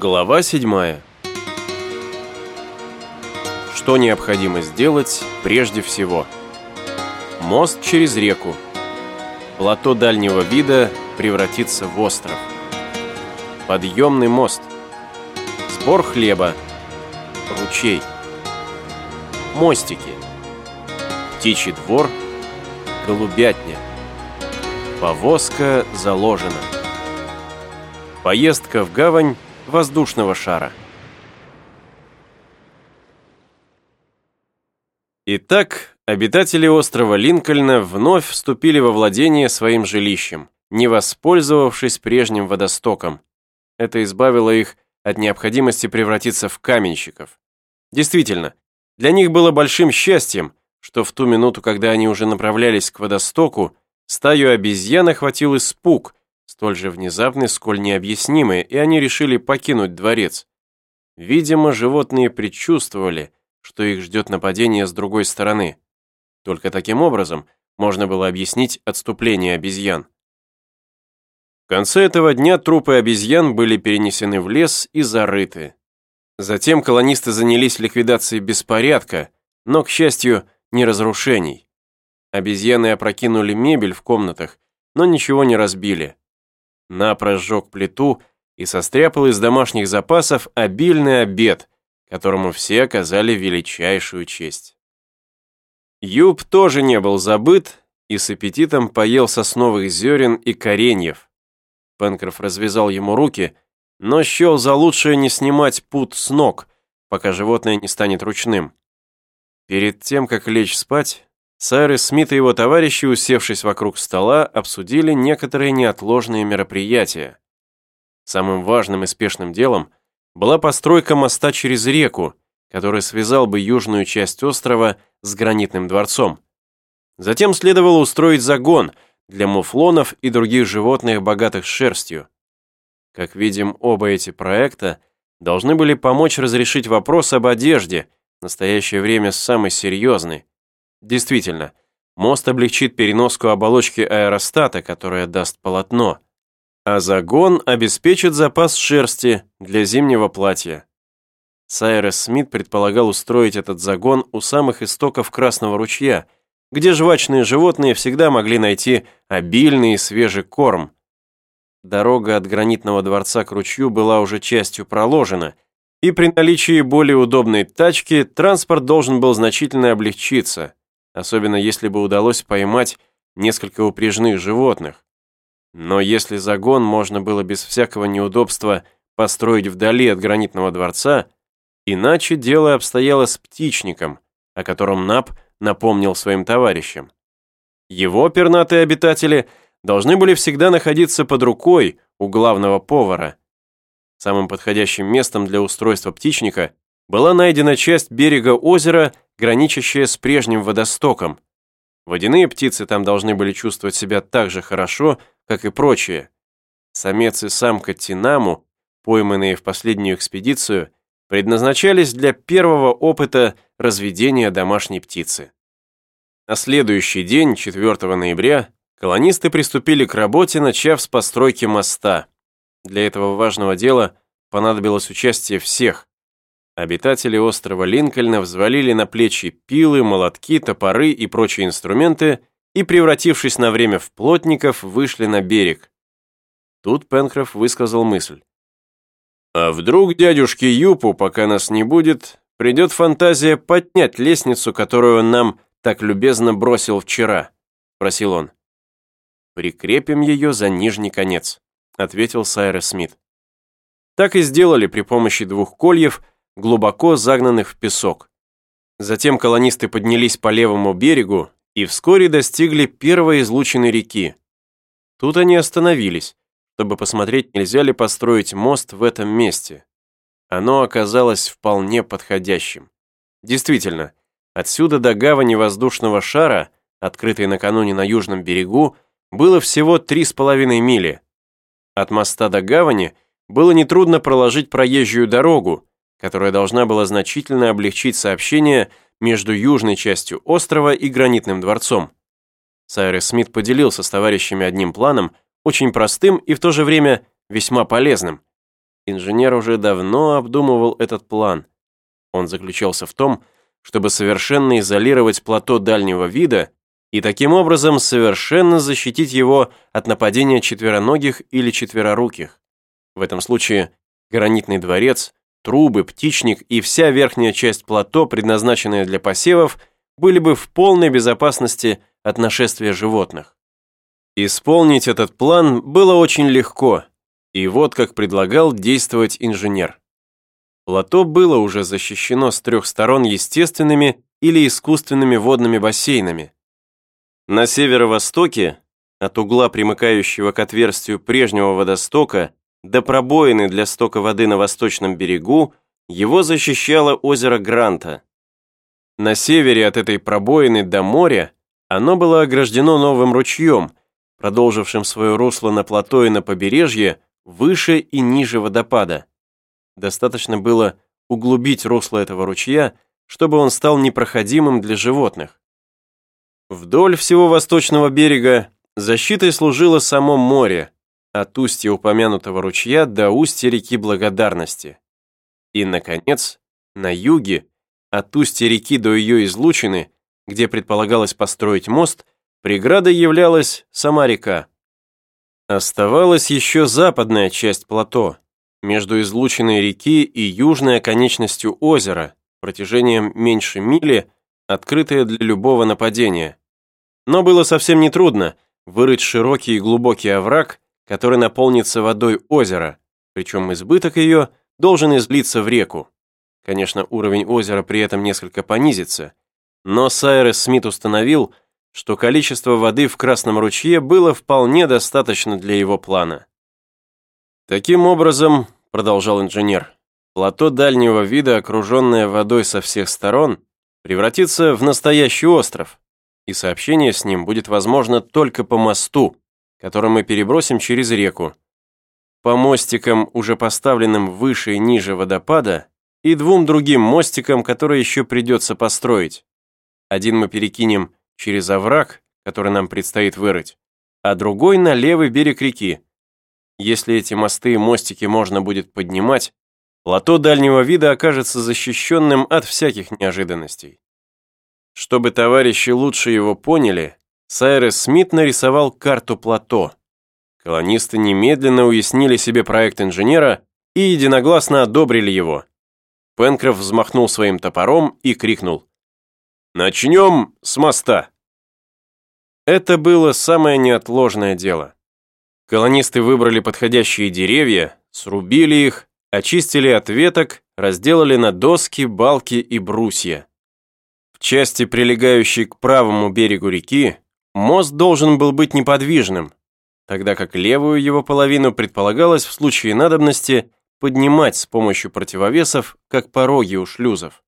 Глава 7. Что необходимо сделать прежде всего? Мост через реку. Плато дальнего вида превратится в остров. Подъемный мост. Сбор хлеба. Ручей. Мостики. Птичий двор. Голубятня. Повозка заложена. Поездка в гавань воздушного шара. Итак, обитатели острова Линкольна вновь вступили во владение своим жилищем, не воспользовавшись прежним водостоком. Это избавило их от необходимости превратиться в каменщиков. Действительно, для них было большим счастьем, что в ту минуту, когда они уже направлялись к водостоку, стаю обезьян охватил испуг, столь же внезапный, сколь необъяснимый, и они решили покинуть дворец. Видимо, животные предчувствовали, что их ждет нападение с другой стороны. Только таким образом можно было объяснить отступление обезьян. В конце этого дня трупы обезьян были перенесены в лес и зарыты. Затем колонисты занялись ликвидацией беспорядка, но, к счастью, не разрушений. Обезьяны опрокинули мебель в комнатах, но ничего не разбили. Напрочь сжег плиту и состряпал из домашних запасов обильный обед, которому все оказали величайшую честь. Юб тоже не был забыт и с аппетитом поел сосновых зерен и кореньев. Пенкроф развязал ему руки, но счел за лучшее не снимать пут с ног, пока животное не станет ручным. Перед тем, как лечь спать, Сайрес Смит и его товарищи, усевшись вокруг стола, обсудили некоторые неотложные мероприятия. Самым важным и спешным делом была постройка моста через реку, который связал бы южную часть острова с гранитным дворцом. Затем следовало устроить загон для муфлонов и других животных, богатых шерстью. Как видим, оба эти проекта должны были помочь разрешить вопрос об одежде, в настоящее время самый серьезный, Действительно, мост облегчит переноску оболочки аэростата, которая даст полотно, а загон обеспечит запас шерсти для зимнего платья. Сайрес Смит предполагал устроить этот загон у самых истоков Красного ручья, где жвачные животные всегда могли найти обильный и свежий корм. Дорога от гранитного дворца к ручью была уже частью проложена, и при наличии более удобной тачки транспорт должен был значительно облегчиться особенно если бы удалось поймать несколько упряжных животных. Но если загон можно было без всякого неудобства построить вдали от гранитного дворца, иначе дело обстояло с птичником, о котором Нап напомнил своим товарищам. Его пернатые обитатели должны были всегда находиться под рукой у главного повара. Самым подходящим местом для устройства птичника была найдена часть берега озера, граничащая с прежним водостоком. Водяные птицы там должны были чувствовать себя так же хорошо, как и прочие. Самец и самка Тинаму, пойманные в последнюю экспедицию, предназначались для первого опыта разведения домашней птицы. На следующий день, 4 ноября, колонисты приступили к работе, начав с постройки моста. Для этого важного дела понадобилось участие всех, Обитатели острова Линкольна взвалили на плечи пилы, молотки, топоры и прочие инструменты и, превратившись на время в плотников, вышли на берег. Тут Пенкроф высказал мысль. «А вдруг дядюшке Юпу, пока нас не будет, придет фантазия поднять лестницу, которую он нам так любезно бросил вчера?» – просил он. «Прикрепим ее за нижний конец», – ответил Сайрес Смит. Так и сделали при помощи двух кольев – глубоко загнанных в песок. Затем колонисты поднялись по левому берегу и вскоре достигли первой излученной реки. Тут они остановились, чтобы посмотреть, нельзя ли построить мост в этом месте. Оно оказалось вполне подходящим. Действительно, отсюда до гавани воздушного шара, открытой накануне на южном берегу, было всего три с половиной мили. От моста до гавани было нетрудно проложить проезжую дорогу, которая должна была значительно облегчить сообщение между южной частью острова и гранитным дворцом. Сайрес Смит поделился с товарищами одним планом, очень простым и в то же время весьма полезным. Инженер уже давно обдумывал этот план. Он заключался в том, чтобы совершенно изолировать плато дальнего вида и таким образом совершенно защитить его от нападения четвероногих или четвероруких. В этом случае гранитный дворец, трубы, птичник и вся верхняя часть плато, предназначенная для посевов, были бы в полной безопасности от нашествия животных. Исполнить этот план было очень легко, и вот как предлагал действовать инженер. Плато было уже защищено с трех сторон естественными или искусственными водными бассейнами. На северо-востоке, от угла, примыкающего к отверстию прежнего водостока, до пробоины для стока воды на восточном берегу, его защищало озеро Гранта. На севере от этой пробоины до моря оно было ограждено новым ручьем, продолжившим свое русло на плато и на побережье выше и ниже водопада. Достаточно было углубить русло этого ручья, чтобы он стал непроходимым для животных. Вдоль всего восточного берега защитой служило само море, от устья упомянутого ручья до устья реки Благодарности. И, наконец, на юге, от устья реки до ее излучины, где предполагалось построить мост, преградой являлась сама река. Оставалась еще западная часть плато, между излученной реки и южной оконечностью озера, протяжением меньше мили, открытая для любого нападения. Но было совсем нетрудно вырыть широкий и глубокий овраг, который наполнится водой озера, причем избыток ее должен излиться в реку. Конечно, уровень озера при этом несколько понизится, но Сайрес Смит установил, что количество воды в Красном ручье было вполне достаточно для его плана. Таким образом, продолжал инженер, плато дальнего вида, окруженное водой со всех сторон, превратится в настоящий остров, и сообщение с ним будет возможно только по мосту, который мы перебросим через реку. По мостикам, уже поставленным выше и ниже водопада, и двум другим мостикам, которые еще придется построить. Один мы перекинем через овраг, который нам предстоит вырыть, а другой на левый берег реки. Если эти мосты и мостики можно будет поднимать, плато дальнего вида окажется защищенным от всяких неожиданностей. Чтобы товарищи лучше его поняли, Сайрес Смит нарисовал карту плато. Колонисты немедленно уяснили себе проект инженера и единогласно одобрили его. Пенкроф взмахнул своим топором и крикнул Начнем с моста. Это было самое неотложное дело. Колонисты выбрали подходящие деревья, срубили их, очистили от веток, разделали на доски, балки и брусья. В части, прилегающей к правому берегу реки, мост должен был быть неподвижным, тогда как левую его половину предполагалось в случае надобности поднимать с помощью противовесов, как пороги у шлюзов.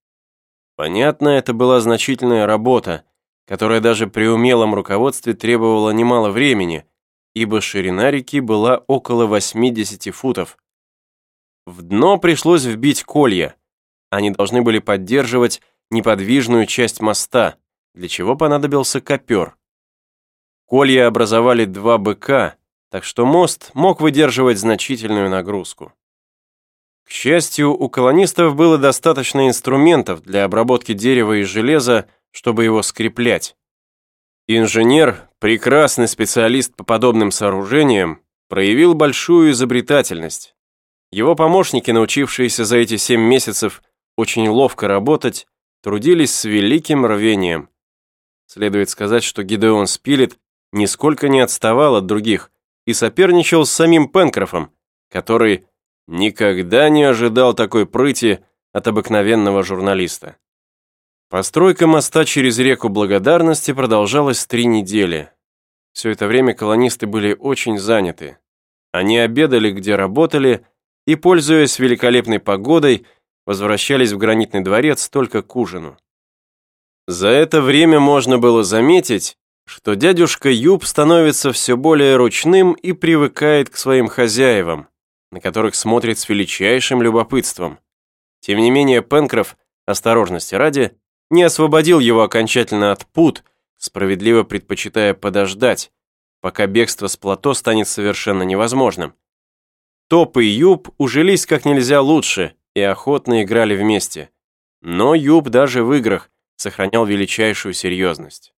Понятно, это была значительная работа, которая даже при умелом руководстве требовала немало времени, ибо ширина реки была около 80 футов. В дно пришлось вбить колья. Они должны были поддерживать неподвижную часть моста, для чего понадобился копер. Колья образовали два быка, так что мост мог выдерживать значительную нагрузку. К счастью, у колонистов было достаточно инструментов для обработки дерева и железа, чтобы его скреплять. Инженер, прекрасный специалист по подобным сооружениям, проявил большую изобретательность. Его помощники, научившиеся за эти семь месяцев очень ловко работать, трудились с великим рвением. Следует сказать, что Гидеон Спилет нисколько не отставал от других и соперничал с самим Пенкрофом, который Никогда не ожидал такой прыти от обыкновенного журналиста. Постройка моста через реку Благодарности продолжалась три недели. Все это время колонисты были очень заняты. Они обедали, где работали, и, пользуясь великолепной погодой, возвращались в гранитный дворец только к ужину. За это время можно было заметить, что дядюшка Юб становится все более ручным и привыкает к своим хозяевам, на которых смотрит с величайшим любопытством. Тем не менее, Пенкроф, осторожности ради, не освободил его окончательно от пут, справедливо предпочитая подождать, пока бегство с плато станет совершенно невозможным. Топ и Юб ужились как нельзя лучше и охотно играли вместе. Но Юб даже в играх сохранял величайшую серьезность.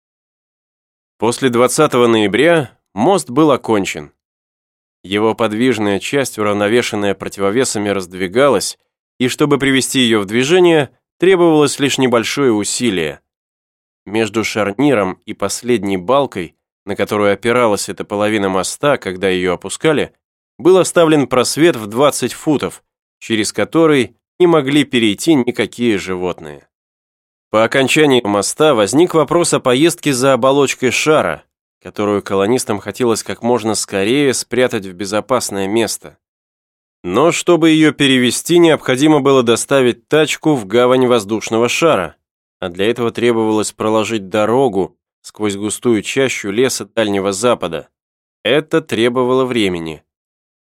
После 20 ноября мост был окончен. Его подвижная часть, уравновешенная противовесами, раздвигалась, и чтобы привести ее в движение, требовалось лишь небольшое усилие. Между шарниром и последней балкой, на которую опиралась эта половина моста, когда ее опускали, был оставлен просвет в 20 футов, через который не могли перейти никакие животные. По окончании моста возник вопрос о поездке за оболочкой шара, которую колонистам хотелось как можно скорее спрятать в безопасное место. Но чтобы ее перевести, необходимо было доставить тачку в гавань воздушного шара, а для этого требовалось проложить дорогу сквозь густую чащу леса Дальнего Запада. Это требовало времени.